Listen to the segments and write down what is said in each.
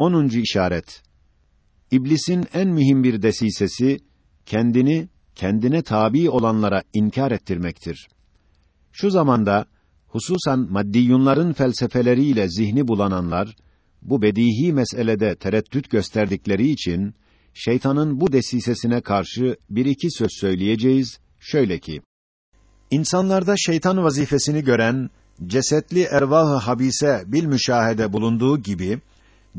10. işaret. İblisin en mühim bir desisesi kendini kendine tabi olanlara inkar ettirmektir. Şu zamanda hususan maddiyunların felsefeleriyle zihni bulananlar bu bedihi meselede tereddüt gösterdikleri için şeytanın bu desisesine karşı bir iki söz söyleyeceğiz. Şöyle ki: İnsanlarda şeytan vazifesini gören cesetli ervah-ı habise bil müşahede bulunduğu gibi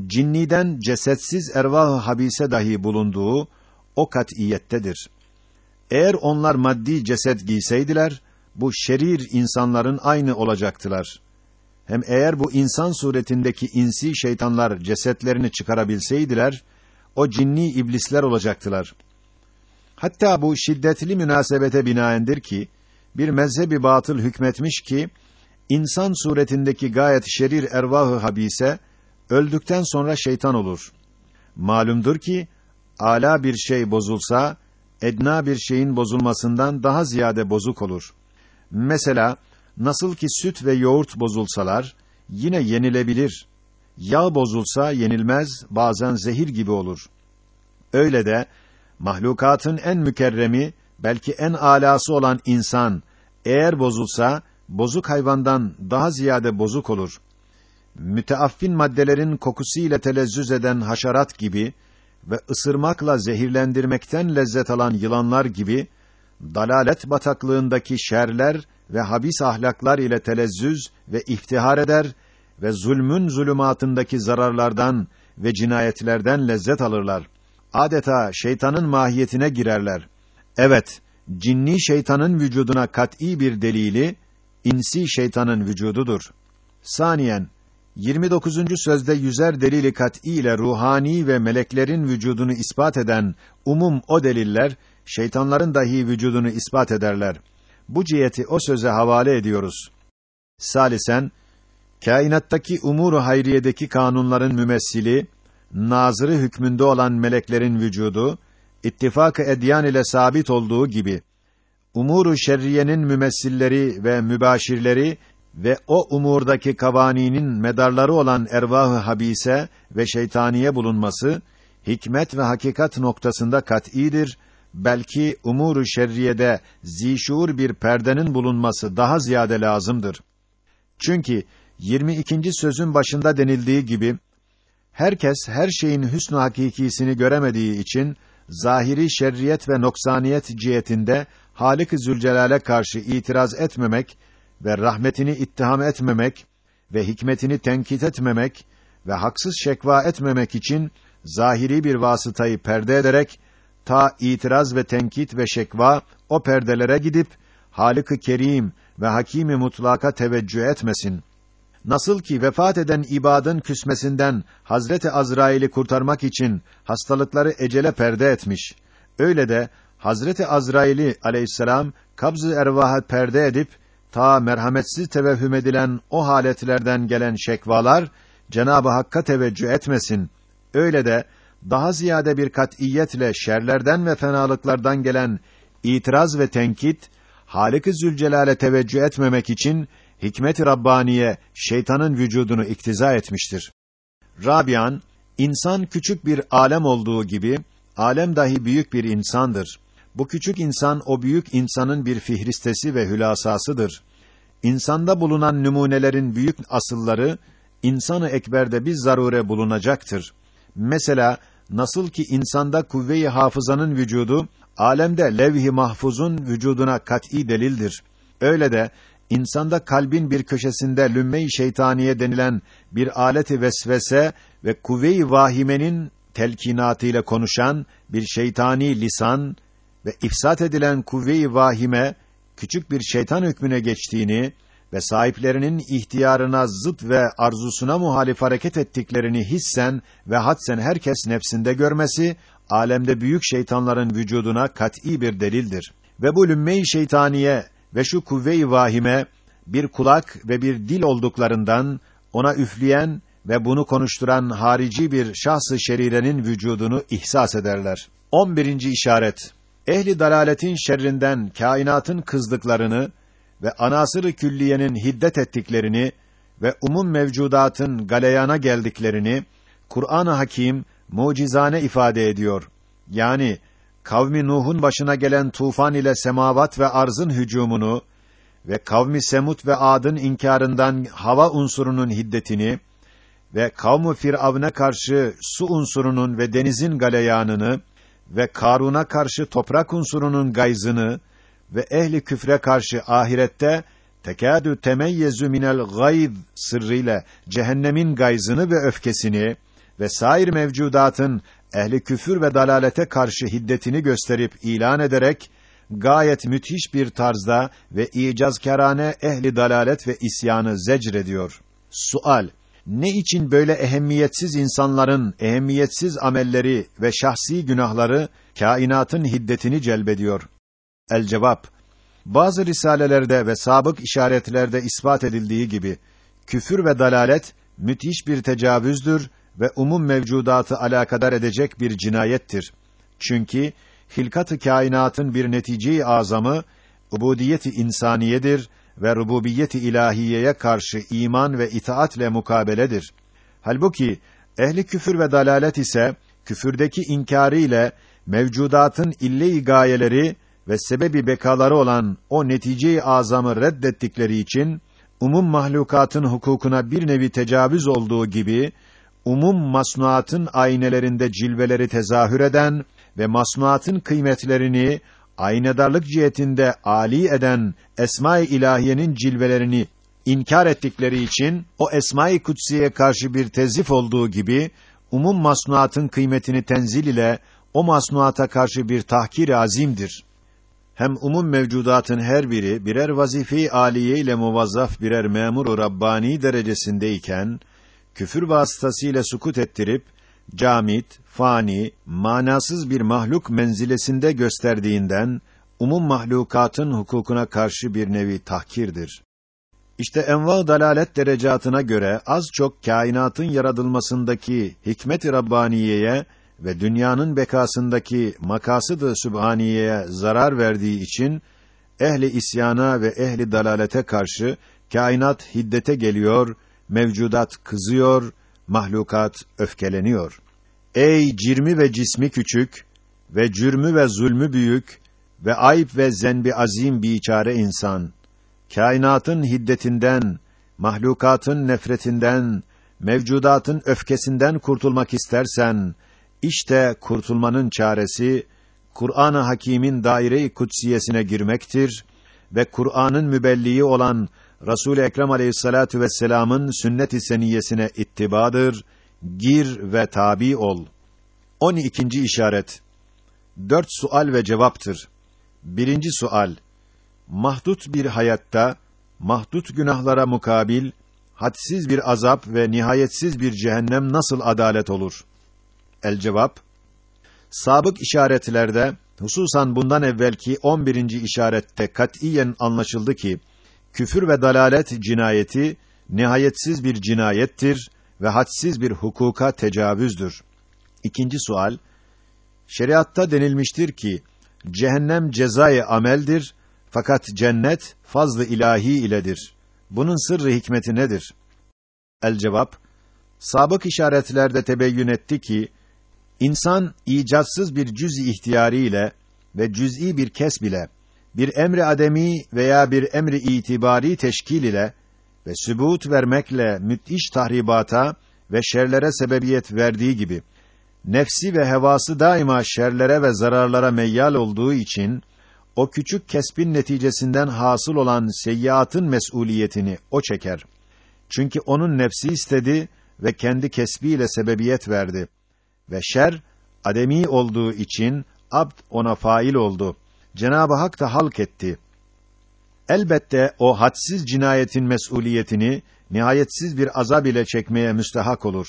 cinniden cesetsiz ervah-ı habise dahi bulunduğu o kat'iyettedir. Eğer onlar maddi ceset giyseydiler, bu şerir insanların aynı olacaktılar. Hem eğer bu insan suretindeki insi şeytanlar cesetlerini çıkarabilseydiler, o cinni iblisler olacaktılar. Hatta bu şiddetli münasebete binaendir ki, bir mezhebi batıl hükmetmiş ki, insan suretindeki gayet şerir ervahı habise, öldükten sonra şeytan olur. Malumdur ki, ala bir şey bozulsa, edna bir şeyin bozulmasından daha ziyade bozuk olur. Mesela, nasıl ki süt ve yoğurt bozulsalar, yine yenilebilir. Yağ bozulsa yenilmez, bazen zehir gibi olur. Öyle de, mahlukatın en mükerremi, belki en alası olan insan, eğer bozulsa, bozuk hayvandan daha ziyade bozuk olur. Müteaffin maddelerin kokusu ile telezzüz eden haşerat gibi ve ısırmakla zehirlendirmekten lezzet alan yılanlar gibi, dalalet bataklığındaki şerler ve habis ahlaklar ile telezzüz ve iftihar eder ve zulmün zulümatındaki zararlardan ve cinayetlerden lezzet alırlar. Adeta şeytanın mahiyetine girerler. Evet, cinni şeytanın vücuduna kat'î bir delili, insi şeytanın vücududur. Saniyen, 29. sözde yüzer delili kat'î ile ruhani ve meleklerin vücudunu ispat eden umum o deliller, şeytanların dahi vücudunu ispat ederler. Bu ciheti o söze havale ediyoruz. Salisen, kainattaki umuru hayriyedeki kanunların mümessili, nazırı hükmünde olan meleklerin vücudu, ittifak-ı edyan ile sabit olduğu gibi, umuru şerriyenin mümessilleri ve mübaşirleri ve o umurdaki kavaninin medarları olan ervah-ı habise ve şeytaniye bulunması, hikmet ve hakikat noktasında kat'idir, belki umuru şerriyede zişur bir perdenin bulunması daha ziyade lazımdır. Çünkü 22. sözün başında denildiği gibi herkes her şeyin hüsnü hakikisini göremediği için zahiri şerriyet ve noksaniyet cihetinde Halik-i Zülcelal'e karşı itiraz etmemek ve rahmetini ittiham etmemek ve hikmetini tenkit etmemek ve haksız şekva etmemek için zahiri bir vasıtayı perde ederek ta itiraz ve tenkit ve şekva o perdelere gidip Halık-ı Kerim ve Hakîm-i Mutlaka teveccüh etmesin. Nasıl ki vefat eden ibadın küsmesinden Hazreti Azrail'i kurtarmak için hastalıkları ecele perde etmiş. Öyle de Hazreti Azrail'i aleyhisselam kabz-ı ervaha perde edip ta merhametsiz tevehhüm edilen o haletlerden gelen şekvalar Cenabı Hakk'a teveccüh etmesin. Öyle de daha ziyade bir kat'iyetle şerlerden ve fenalıklardan gelen itiraz ve tenkit Halik-i Zülcelal'e teveccüh etmemek için hikmet-i rabbaniye şeytanın vücudunu iktiza etmiştir. Rabian insan küçük bir alem olduğu gibi alem dahi büyük bir insandır. Bu küçük insan o büyük insanın bir fihristesi ve hülasasıdır. İnsanda bulunan numunelerin büyük asılları insanı ekberde bir zarure bulunacaktır. Mesela nasıl ki insanda kuvve-i hafızanın vücudu alemde levh-i mahfuzun vücuduna kat'î delildir. Öyle de insanda kalbin bir köşesinde lümme-i şeytaniye denilen bir aleti vesvese ve kuvve-i vahimenin telkinatıyla konuşan bir şeytani lisan ve ifsat edilen kuvve-i vahime küçük bir şeytan hükmüne geçtiğini ve sahiplerinin ihtiyarına zıt ve arzusuna muhalif hareket ettiklerini hissen ve hadsen herkes nefsinde görmesi alemde büyük şeytanların vücuduna kat'î bir delildir. Ve bu lümme-i şeytaniye ve şu kuvve-i vahime bir kulak ve bir dil olduklarından ona üfleyen ve bunu konuşturan harici bir şahs-ı şerirenin vücudunu ihsas ederler. 11. işaret ehli dalaletin şerrinden kainatın kızdıklarını ve anasır-ı külliyenin hiddet ettiklerini ve umum mevcudatın galeyana geldiklerini Kur'an-ı Hakim mucizane ifade ediyor. Yani kavmi Nuh'un başına gelen tufan ile semavat ve arzın hücumunu ve kavmi Semut ve Ad'ın inkarından hava unsurunun hiddetini ve kavmu Firavun'a karşı su unsurunun ve denizin galeyanını ve Karun'a karşı toprak unsurunun gayzını ve ehli küfre karşı ahirette tekâdü temeyyezu minel gayz sırrıyla cehennemin gayzını ve öfkesini ve sair mevcudatın ehli küfür ve dalalete karşı hiddetini gösterip ilan ederek gayet müthiş bir tarzda ve icazkârane ehli dalalet ve isyanı zecrediyor. Sual: Ne için böyle ehemmiyetsiz insanların ehemmiyetsiz amelleri ve şahsi günahları kainatın hiddetini celbediyor? El cevap: Bazı risalelerde ve sabık işaretlerde ispat edildiği gibi küfür ve dalalet müthiş bir tecavüzdür ve umum mevcudatı alakadar edecek bir cinayettir. Çünkü hilkat-ı kainatın bir netice-i azamı ubudiyeti insaniyedir ve rububiyeti ilahiyeye karşı iman ve itaatle mukabeledir. Halbuki ehli küfür ve dalalet ise küfürdeki inkârı ile mevcudatın ille-i gayeleri ve sebebi bekaları olan o netice-i azamı reddettikleri için umum mahlukatın hukukuna bir nevi tecavüz olduğu gibi umum masnuatın aynelerinde cilveleri tezahür eden ve masnuatın kıymetlerini aynedarlık cihetinde ali eden esma-i ilahiyenin cilvelerini inkar ettikleri için o esma-i kutsiye karşı bir tezif olduğu gibi umum masnuatın kıymetini tenzil ile o masnuata karşı bir tahkir azimdir. Hem umum mevcudatın her biri birer vazife-i aliye ile muvazzaf birer memur rabbani derecesindeyken küfür vasıtasıyla sukut ettirip camit, fani, manasız bir mahluk menzilesinde gösterdiğinden umum mahlukatın hukukuna karşı bir nevi tahkirdir. İşte enva dalalet derecatına göre az çok kainatın yaratılmasındaki hikmet-i rabbaniyeye ve dünyanın bekasındaki makasıd-ı sübhaniyeye zarar verdiği için ehli isyana ve ehli dalalete karşı kainat hiddete geliyor, mevcudat kızıyor, mahlukat öfkeleniyor. Ey cirmi ve cismi küçük ve cürmü ve zulmü büyük ve ayıp ve zenbi azim biçare insan, kainatın hiddetinden, mahlukatın nefretinden, mevcudatın öfkesinden kurtulmak istersen, işte kurtulmanın çaresi Kur'an-ı Hakîm'in daire-i kutsiyesine girmektir ve Kur'an'ın mübelliği olan Resul Ekrem Aleyhissalatu vesselam'ın sünnet-i seniyyesine ittibadır. Gir ve tabi ol. 12. işaret. Dört sual ve cevaptır. Birinci sual. Mahdut bir hayatta mahdut günahlara mukabil hadsiz bir azap ve nihayetsiz bir cehennem nasıl adalet olur? El cevap Sabık işaretlerde hususan bundan evvelki 11. işarette katiyen anlaşıldı ki küfür ve dalalet cinayeti nihayetsiz bir cinayettir ve hadsiz bir hukuka tecavüzdür. İkinci sual Şeriatta denilmiştir ki cehennem cezayı ameldir fakat cennet fazlı ilahi iledir. Bunun sırrı hikmeti nedir? El cevap Sabık işaretlerde tebeyyün etti ki İnsan icatsız bir cüz-i ihtiyari ile ve cüz'i bir kes bile bir emri ademi veya bir emri itibari teşkil ile ve sübut vermekle müthiş tahribata ve şerlere sebebiyet verdiği gibi nefsi ve hevası daima şerlere ve zararlara meyyal olduğu için o küçük kesbin neticesinden hasıl olan seyyiatın mesuliyetini o çeker. Çünkü onun nefsi istedi ve kendi kesbiyle sebebiyet verdi ve şer ademi olduğu için abd ona fail oldu. Cenab-ı Hak da halk etti. Elbette o hadsiz cinayetin mesuliyetini nihayetsiz bir azab ile çekmeye müstehak olur.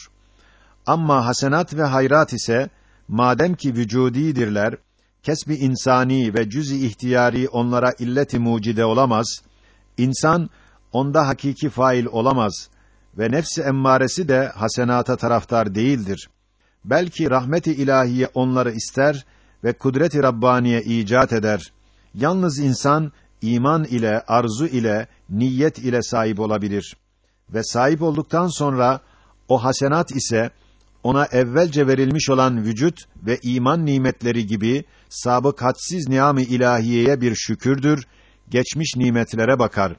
Ama hasenat ve hayrat ise madem ki vücudidirler, kesbi insani ve cüz-i ihtiyari onlara illeti mucide olamaz, insan onda hakiki fail olamaz ve nefsi emmaresi de hasenata taraftar değildir belki rahmeti ilahiye onları ister ve kudret-i rabbaniye icat eder. Yalnız insan iman ile, arzu ile, niyet ile sahip olabilir. Ve sahip olduktan sonra o hasenat ise ona evvelce verilmiş olan vücut ve iman nimetleri gibi sabık hadsiz niam-ı ilahiyeye bir şükürdür, geçmiş nimetlere bakar.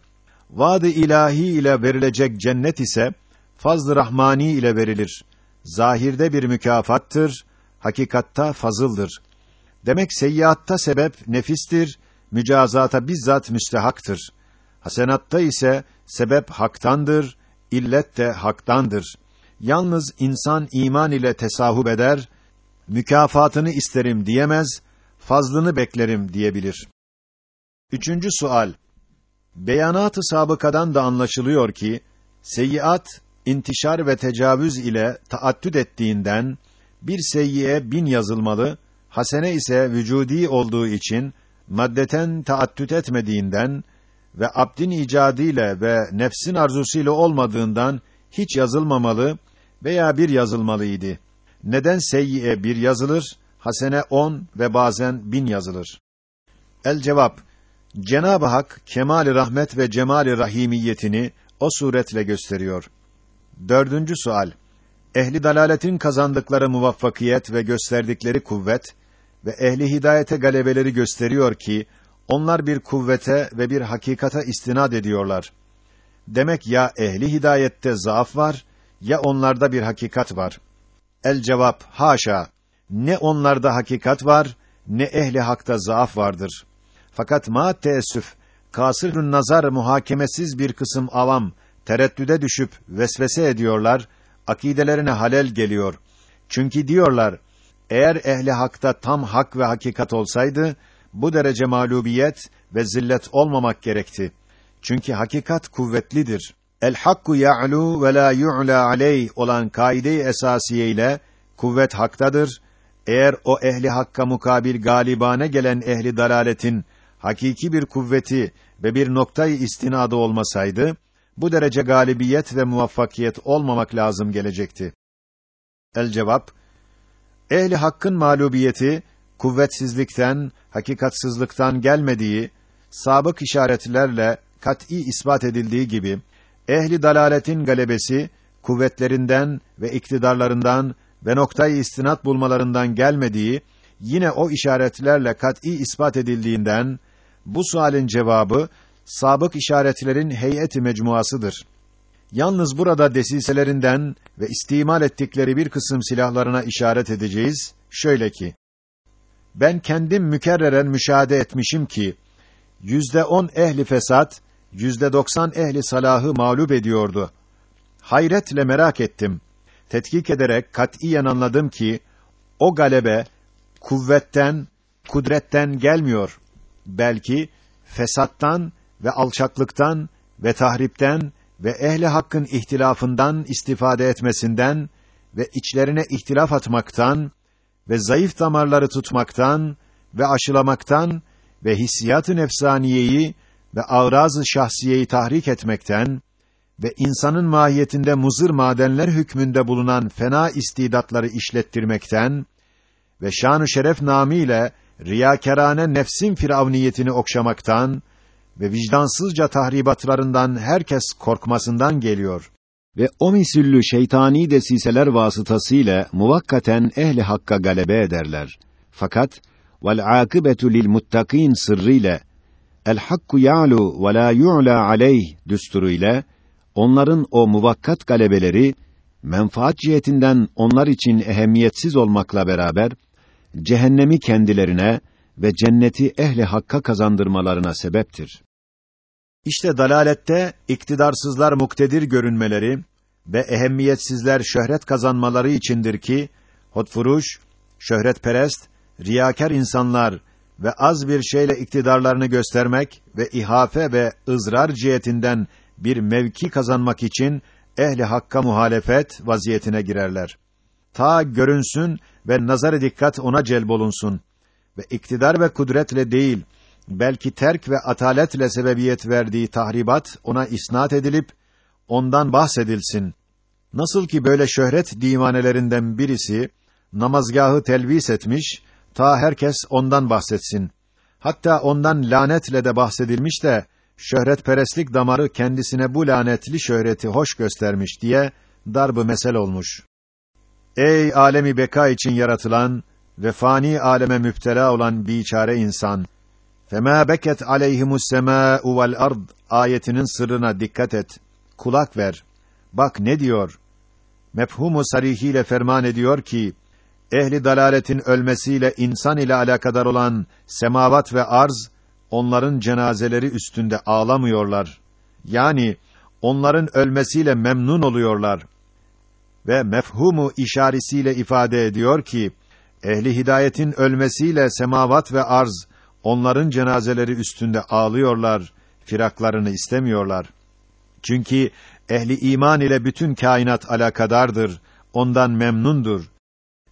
Vaad-ı ilahi ile verilecek cennet ise fazl-ı rahmani ile verilir. Zahirde bir mükafattır, hakikatta fazıldır. Demek seyyiatta sebep nefistir, mücazata bizzat müstehaktır. Hasenatta ise sebep haktandır, illet de haktandır. Yalnız insan iman ile tesahhub eder, mükafatını isterim diyemez, fazlını beklerim diyebilir. Üçüncü sual. Beyanat-ı sabıkadan da anlaşılıyor ki, seyyiat, intişar ve tecavüz ile taaddüt ettiğinden, bir seyyiye bin yazılmalı, hasene ise vücudi olduğu için, maddeten taaddüt etmediğinden ve abdin icadıyla ve nefsin arzusuyla olmadığından hiç yazılmamalı veya bir yazılmalıydı. Neden seyyiye bir yazılır, hasene on ve bazen bin yazılır? El cevap, Cenab-ı Hak kemal rahmet ve cemal rahimiyetini o suretle gösteriyor. Dördüncü sual. Ehli dalaletin kazandıkları muvaffakiyet ve gösterdikleri kuvvet ve ehli hidayete galebeleri gösteriyor ki onlar bir kuvvete ve bir hakikata istinad ediyorlar. Demek ya ehli hidayette zaaf var ya onlarda bir hakikat var. El cevap haşa. Ne onlarda hakikat var ne ehli hakta zaaf vardır. Fakat ma teessüf kasırun nazar muhakemesiz bir kısım avam tereddüde düşüp vesvese ediyorlar, akidelerine halel geliyor. Çünkü diyorlar, eğer ehli hakta tam hak ve hakikat olsaydı, bu derece mağlubiyet ve zillet olmamak gerekti. Çünkü hakikat kuvvetlidir. El hakku ya'lu ve la yu'la aleyh olan kaide-i esasiye ile kuvvet haktadır. Eğer o ehli hakka mukabil galibane gelen ehli dalaletin hakiki bir kuvveti ve bir noktayı istinadı olmasaydı, bu derece galibiyet ve muvaffakiyet olmamak lazım gelecekti. El cevap, ehli hakkın mağlubiyeti, kuvvetsizlikten, hakikatsızlıktan gelmediği, sabık işaretlerle kat'î ispat edildiği gibi, ehli dalaletin galebesi, kuvvetlerinden ve iktidarlarından ve noktayı istinat bulmalarından gelmediği, yine o işaretlerle kat'î ispat edildiğinden, bu sualin cevabı, sabık işaretlerin heyeti mecmuasıdır. Yalnız burada desiselerinden ve istimal ettikleri bir kısım silahlarına işaret edeceğiz. Şöyle ki, ben kendim mükerreren müşahede etmişim ki, yüzde on ehli fesat, yüzde doksan ehli salahı mağlup ediyordu. Hayretle merak ettim. Tetkik ederek katiyen anladım ki, o galebe, kuvvetten, kudretten gelmiyor. Belki, fesattan ve alçaklıktan ve tahripten ve ehli hakkın ihtilafından istifade etmesinden ve içlerine ihtilaf atmaktan ve zayıf damarları tutmaktan ve aşılamaktan ve hissiyat-ı nefsaniyeyi ve ağraz-ı şahsiyeyi tahrik etmekten ve insanın mahiyetinde muzır madenler hükmünde bulunan fena istidatları işlettirmekten ve şan-ı şeref namiyle riyakarane nefsin firavniyetini okşamaktan ve vicdansızca tahribatlarından herkes korkmasından geliyor. Ve o misüllü şeytani desiseler vasıtasıyla muvakkaten ehli hakka galebe ederler. Fakat vel akibetu lil muttakin sırrıyla el hakku ya'lu ve la yu'la aleyh düsturuyla onların o muvakkat galebeleri menfaat cihetinden onlar için ehemmiyetsiz olmakla beraber cehennemi kendilerine ve cenneti ehli hakka kazandırmalarına sebeptir. İşte dalalette iktidarsızlar muktedir görünmeleri ve ehemmiyetsizler şöhret kazanmaları içindir ki hotfuruş, şöhretperest, riyakar insanlar ve az bir şeyle iktidarlarını göstermek ve ihafe ve ızrar cihetinden bir mevki kazanmak için ehli hakka muhalefet vaziyetine girerler. Ta görünsün ve nazar dikkat ona celbolunsun ve iktidar ve kudretle değil, belki terk ve ataletle sebebiyet verdiği tahribat ona isnat edilip ondan bahsedilsin. Nasıl ki böyle şöhret divanelerinden birisi namazgahı telvis etmiş, ta herkes ondan bahsetsin. Hatta ondan lanetle de bahsedilmiş de şöhretperestlik damarı kendisine bu lanetli şöhreti hoş göstermiş diye darbı mesel olmuş. Ey alemi beka için yaratılan ve fani aleme müptela olan biçare insan! Fema beket aleyhimus semâ'u vel ard ayetinin sırrına dikkat et. Kulak ver. Bak ne diyor? Mefhumu sarihiyle ferman ediyor ki ehli dalaletin ölmesiyle insan ile alakadar olan semavat ve arz onların cenazeleri üstünde ağlamıyorlar. Yani onların ölmesiyle memnun oluyorlar. Ve mefhumu işaresiyle ifade ediyor ki ehli hidayetin ölmesiyle semavat ve arz onların cenazeleri üstünde ağlıyorlar, firaklarını istemiyorlar. Çünkü ehli iman ile bütün kainat alakadardır, ondan memnundur.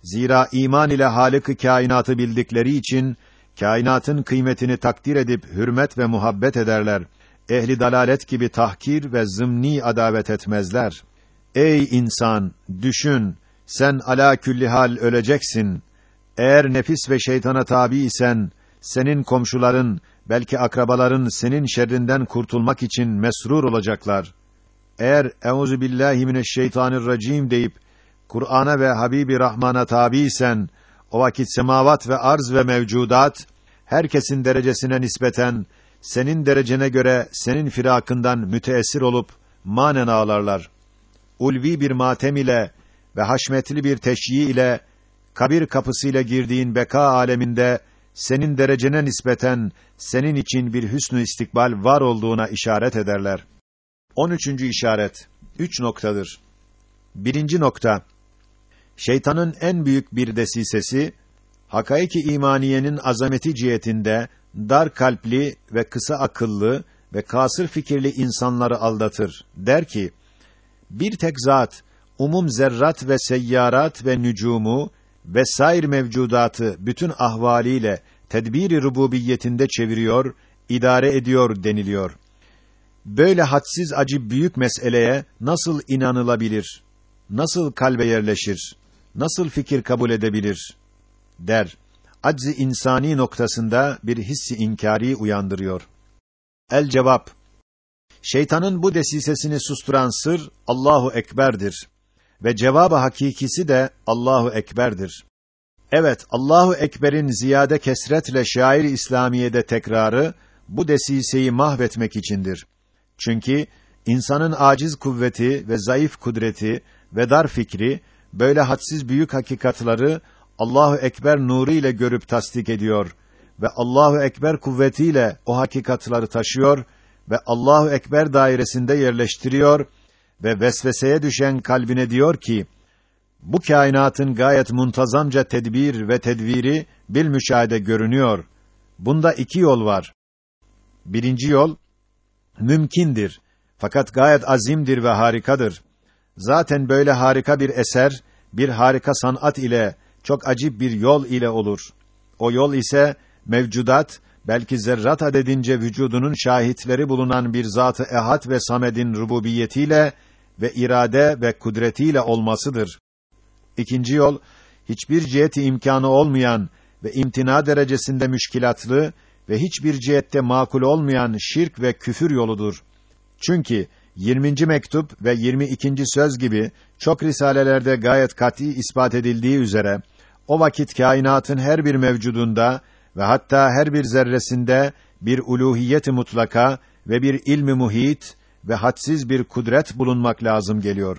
Zira iman ile Halık-ı kainatı bildikleri için kainatın kıymetini takdir edip hürmet ve muhabbet ederler. Ehli dalalet gibi tahkir ve zımni adavet etmezler. Ey insan, düşün, sen ala külli hal öleceksin. Eğer nefis ve şeytana tabi isen, senin komşuların, belki akrabaların senin şerrinden kurtulmak için mesrur olacaklar. Eğer euzu billahi mineşşeytanirracim deyip Kur'an'a ve Habibi Rahman'a tabiysen o vakit semavat ve arz ve mevcudat herkesin derecesine nispeten senin derecene göre senin firakından müteessir olup manen ağlarlar. Ulvi bir matem ile ve haşmetli bir teşyi ile kabir kapısıyla girdiğin beka aleminde senin derecene nispeten senin için bir hüsnü istikbal var olduğuna işaret ederler. 13. işaret. Üç noktadır. Birinci nokta. Şeytanın en büyük bir desisesi, hakaiki imaniyenin azameti cihetinde dar kalpli ve kısa akıllı ve kasır fikirli insanları aldatır. Der ki, bir tek zat, umum zerrat ve seyyarat ve nücumu ve sair mevcudatı bütün ahvaliyle tedbiri rububiyetinde çeviriyor, idare ediyor deniliyor. Böyle hadsiz acı büyük meseleye nasıl inanılabilir? Nasıl kalbe yerleşir? Nasıl fikir kabul edebilir? der. Aczi insani noktasında bir hissi inkari uyandırıyor. El cevap Şeytanın bu desisesini susturan sır Allahu ekberdir ve cevabı hakikisi de Allahu ekberdir. Evet, Allahu ekberin ziyade kesretle şair İslamiye'de tekrarı bu desiseyi mahvetmek içindir. Çünkü insanın aciz kuvveti ve zayıf kudreti ve dar fikri böyle hadsiz büyük hakikatları Allahu ekber nuru ile görüp tasdik ediyor ve Allahu ekber kuvvetiyle o hakikatları taşıyor ve Allahu ekber dairesinde yerleştiriyor ve vesveseye düşen kalbine diyor ki: Bu kainatın gayet muntazamca tedbir ve tedviri bil müşahede görünüyor. Bunda iki yol var. Birinci yol mümkindir. Fakat gayet azimdir ve harikadır. Zaten böyle harika bir eser, bir harika sanat ile, çok acip bir yol ile olur. O yol ise, mevcudat, belki zerrat adedince vücudunun şahitleri bulunan bir zatı ehad ve samedin rububiyetiyle ve irade ve kudretiyle olmasıdır. İkinci yol, hiçbir ciheti imkanı olmayan ve imtina derecesinde müşkilatlı ve hiçbir cihette makul olmayan şirk ve küfür yoludur. Çünkü 20. mektup ve 22. söz gibi çok risalelerde gayet kat'î ispat edildiği üzere o vakit kainatın her bir mevcudunda ve hatta her bir zerresinde bir uluhiyet mutlaka ve bir ilmi muhit ve hadsiz bir kudret bulunmak lazım geliyor.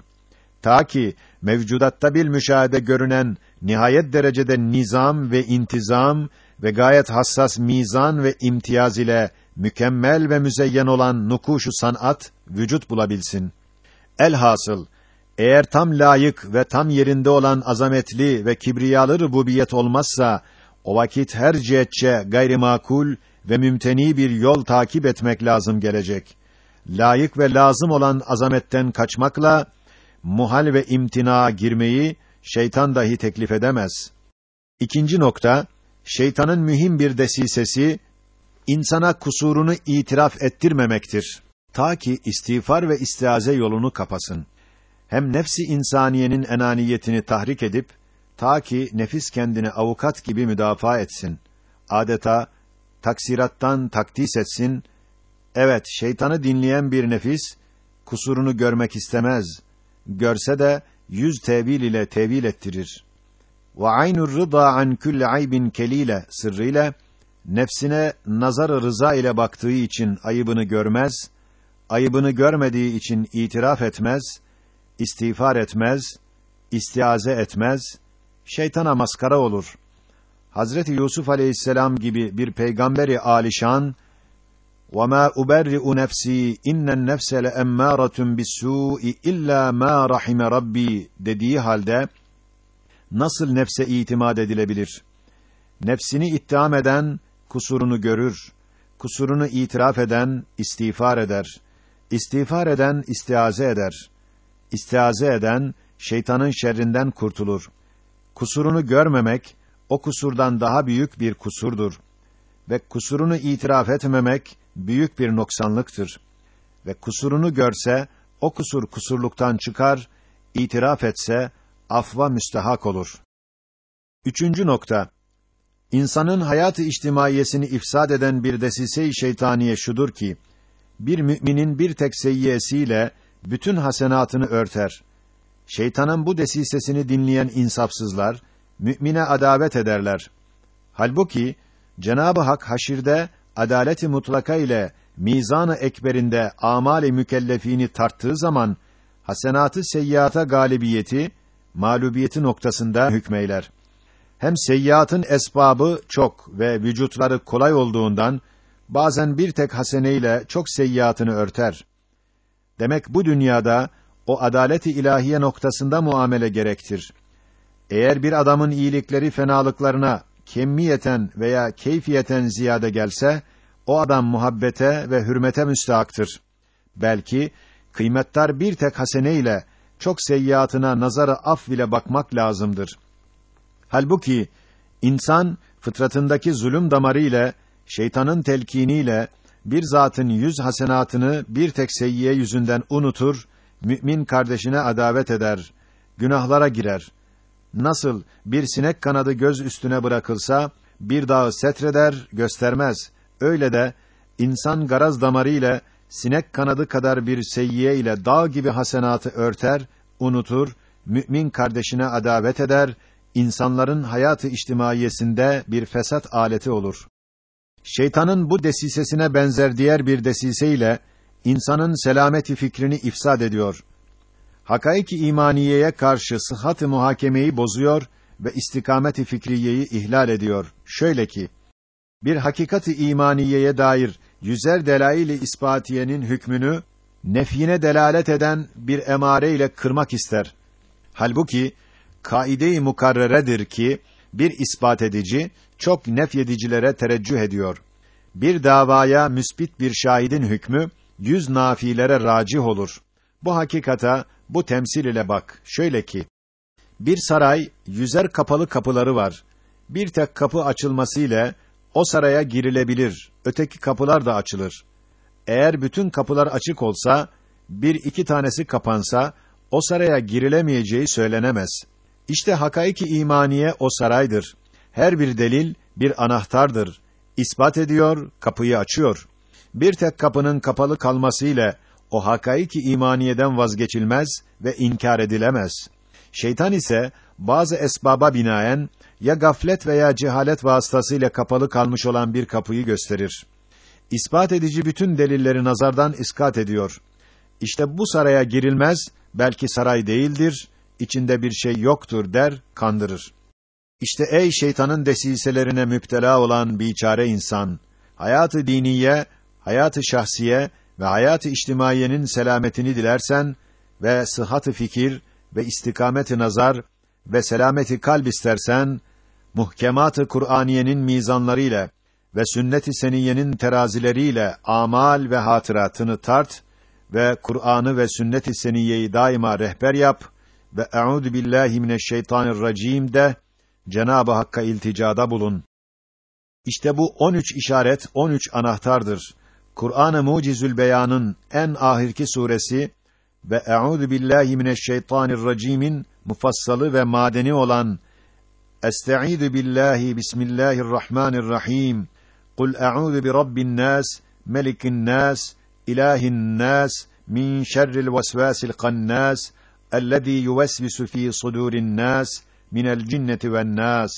Ta ki mevcudatta bir müşahede görünen nihayet derecede nizam ve intizam ve gayet hassas mizan ve imtiyaz ile mükemmel ve müzeyyen olan nukuşu sanat vücut bulabilsin. Elhasıl eğer tam layık ve tam yerinde olan azametli ve kibriyalı rububiyet olmazsa o vakit her cihetçe gayrimakul ve mümteni bir yol takip etmek lazım gelecek. Layık ve lazım olan azametten kaçmakla muhal ve imtina girmeyi şeytan dahi teklif edemez. İkinci nokta şeytanın mühim bir desisesi insana kusurunu itiraf ettirmemektir. Ta ki istiğfar ve istiaze yolunu kapasın. Hem nefsi insaniyenin enaniyetini tahrik edip ta ki nefis kendini avukat gibi müdafaa etsin. Adeta taksirattan takdis etsin. Evet, şeytanı dinleyen bir nefis kusurunu görmek istemez. Görse de yüz tevil ile tevil ettirir. Ve aynur rıda an kulli aybin kelile sırrıyla nefsine nazar rıza ile baktığı için ayıbını görmez, ayıbını görmediği için itiraf etmez, istiğfar etmez, istiaze etmez, şeytana maskara olur. Hazreti Yusuf aleyhisselam gibi bir peygamberi alişan وَمَا أُبَرِّئُ نَفْسِي اِنَّ النَّفْسَ لَاَمَّارَةٌ بِالسُّوءِ اِلَّا مَا رَحِمَ رَبِّي dediği halde nasıl nefse itimat edilebilir? Nefsini ittiham eden kusurunu görür. Kusurunu itiraf eden istiğfar eder. İstiğfar eden istiaze eder. İstiaze eden şeytanın şerrinden kurtulur. Kusurunu görmemek o kusurdan daha büyük bir kusurdur ve kusurunu itiraf etmemek büyük bir noksanlıktır. Ve kusurunu görse, o kusur kusurluktan çıkar, itiraf etse, afva müstehak olur. Üçüncü nokta. İnsanın hayatı içtimaiyesini ifsad eden bir desise-i şeytaniye şudur ki, bir müminin bir tek seyyiyesiyle bütün hasenatını örter. Şeytanın bu desisesini dinleyen insafsızlar, mümine adavet ederler. Halbuki, Cenab-ı Hak haşirde adaleti mutlaka ile mizan-ı ekberinde amali mükellefini tarttığı zaman hasenatı seyyiata galibiyeti mağlubiyeti noktasında hükmeyler. Hem seyyiatın esbabı çok ve vücutları kolay olduğundan bazen bir tek haseneyle çok seyyiatını örter. Demek bu dünyada o adaleti ilahiye noktasında muamele gerektir. Eğer bir adamın iyilikleri fenalıklarına kemmiyeten veya keyfiyeten ziyade gelse, o adam muhabbete ve hürmete müstahaktır. Belki, kıymettar bir tek hasene ile çok seyyiatına nazara af ile bakmak lazımdır. Halbuki, insan, fıtratındaki zulüm damarı ile, şeytanın telkiniyle, bir zatın yüz hasenatını bir tek seyyiye yüzünden unutur, mümin kardeşine adavet eder, günahlara girer nasıl bir sinek kanadı göz üstüne bırakılsa bir dağı setreder, göstermez. Öyle de insan garaz damarı ile sinek kanadı kadar bir seyyiye ile dağ gibi hasenatı örter, unutur, mümin kardeşine adavet eder, insanların hayatı içtimaiyesinde bir fesat aleti olur. Şeytanın bu desisesine benzer diğer bir desise ile insanın selameti fikrini ifsad ediyor hakaiki imaniyeye karşı sıhhat-ı muhakemeyi bozuyor ve istikamet-i fikriyeyi ihlal ediyor. Şöyle ki, bir hakikat-ı imaniyeye dair yüzer delail-i ispatiyenin hükmünü nefyine delalet eden bir emare ile kırmak ister. Halbuki kaide-i mukarreredir ki bir ispat edici çok nefyedicilere tereccüh ediyor. Bir davaya müsbit bir şahidin hükmü yüz nafilere racih olur. Bu hakikata bu temsil ile bak. Şöyle ki, bir saray, yüzer kapalı kapıları var. Bir tek kapı açılmasıyla o saraya girilebilir. Öteki kapılar da açılır. Eğer bütün kapılar açık olsa, bir iki tanesi kapansa, o saraya girilemeyeceği söylenemez. İşte hakaiki imaniye o saraydır. Her bir delil bir anahtardır. İspat ediyor, kapıyı açıyor. Bir tek kapının kapalı kalmasıyla o hakaiki imaniyeden vazgeçilmez ve inkar edilemez. Şeytan ise bazı esbaba binaen ya gaflet veya cehalet vasıtasıyla kapalı kalmış olan bir kapıyı gösterir. İspat edici bütün delilleri nazardan iskat ediyor. İşte bu saraya girilmez, belki saray değildir, içinde bir şey yoktur der, kandırır. İşte ey şeytanın desiselerine müptela olan biçare insan, hayatı diniye, hayatı şahsiye ve hayat-ı içtimaiyenin selametini dilersen ve sıhhat-ı fikir ve istikamet-i nazar ve selameti kalp istersen muhkemat-ı Kur'aniyenin mizanlarıyla ve sünnet-i seniyyenin terazileriyle amal ve hatıratını tart ve Kur'an'ı ve sünnet-i seniyyeyi daima rehber yap ve eûzü billahi mineşşeytanirracim de Cenab-ı Hakk'a ilticada bulun. İşte bu 13 işaret, 13 anahtardır. Kur'an-ı Mucizül Beyan'ın en ahirki suresi ve Eûzu billahi mineşşeytanirracimin mufassalı ve madeni olan Estaizu billahi bismillahirrahmanirrahim. Kul eûzu bi rabbin nas, melikin nas, ilahin nas, min şerril vesvasil kannas, ellezî yuvesvisu fî sudûrin nâs minel cinneti ven nâs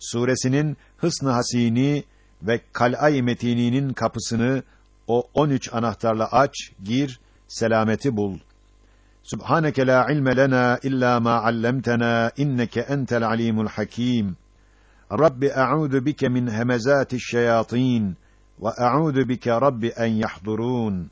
suresinin hısn-ı hasini ve kal'ay metininin kapısını o 13 anahtarla aç, gir, selameti bul. Subhaneke la ilme lena illa ma allamtana inneke entel alimul hakim. Rabbi a'udhu bike min hemezati'ş şeyatin ve a'udhu bike rabbi en yahdurun.